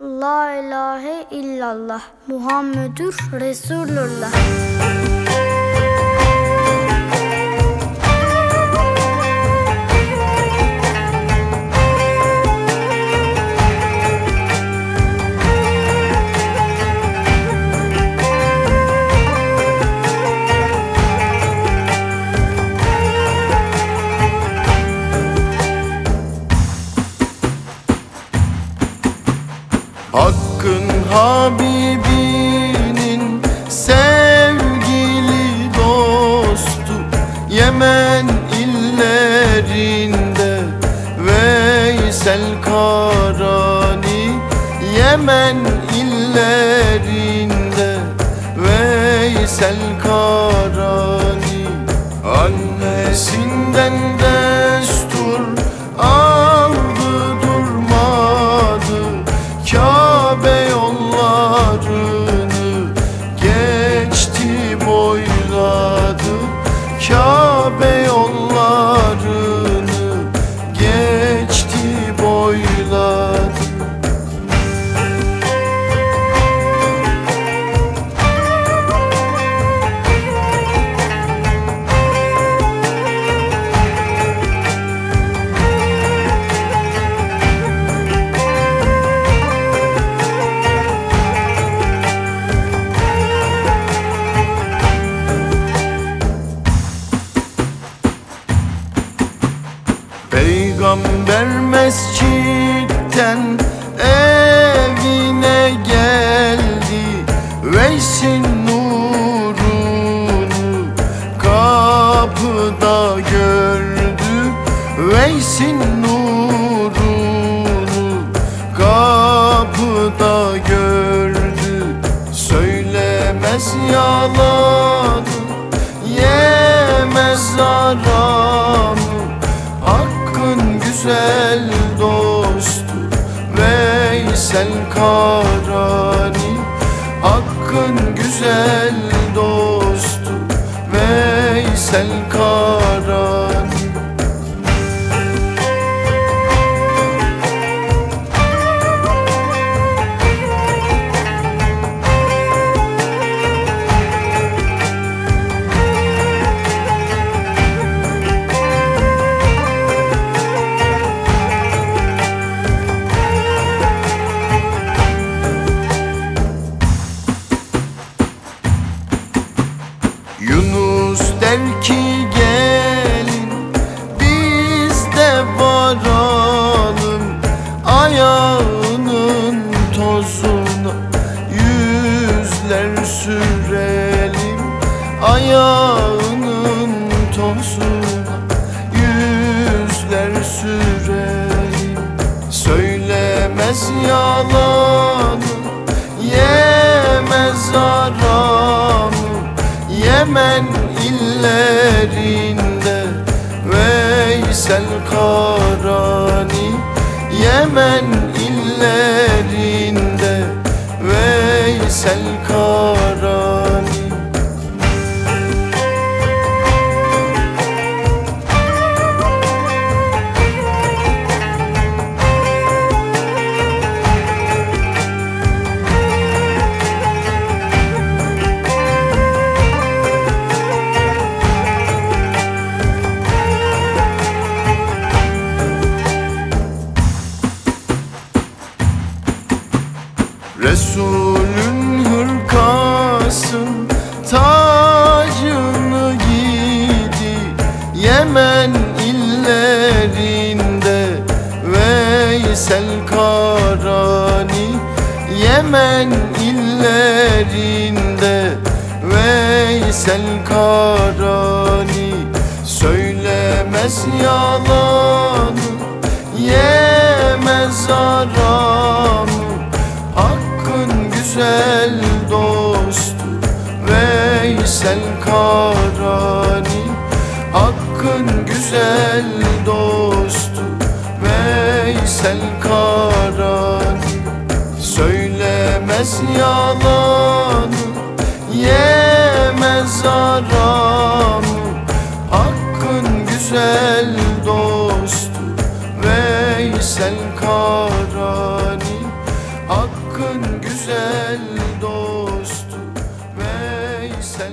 La ilahe illallah. Muhammedur Resulullah Hakkın Habibinin sevgili dostu Yemen illerinde Veysel Karani Yemen illerinde Veysel Karani. Annesinden Peygamber mescitten evine geldi. Veysin nurunu kapıda gördü. Veysin nurunu kapıda gördü. Söylemez yalanı Karani Hakkın güzel dostu Veysel Karani der ki gelin biz de varalım Ayağının tozuna. Yüzler sürelim Ayağının tozuna. Yüzler sürelim Söylemez yalanı yemez aramı Yemen illerinde Veysel Karani Yemen illerinde Resulün hırkasın tacını giydi Yemen illerinde Veysel Karani. Yemen illerinde Veysel Karani. Söylemez yalanı Yemez Hakkın güzel dostu Veysel Karani. Hakkın güzel dostu Veysel Karani. Söylemez yalanı Yemez aramı Hakkın güzel dostu Veysel Karani Güzel dostu Veysel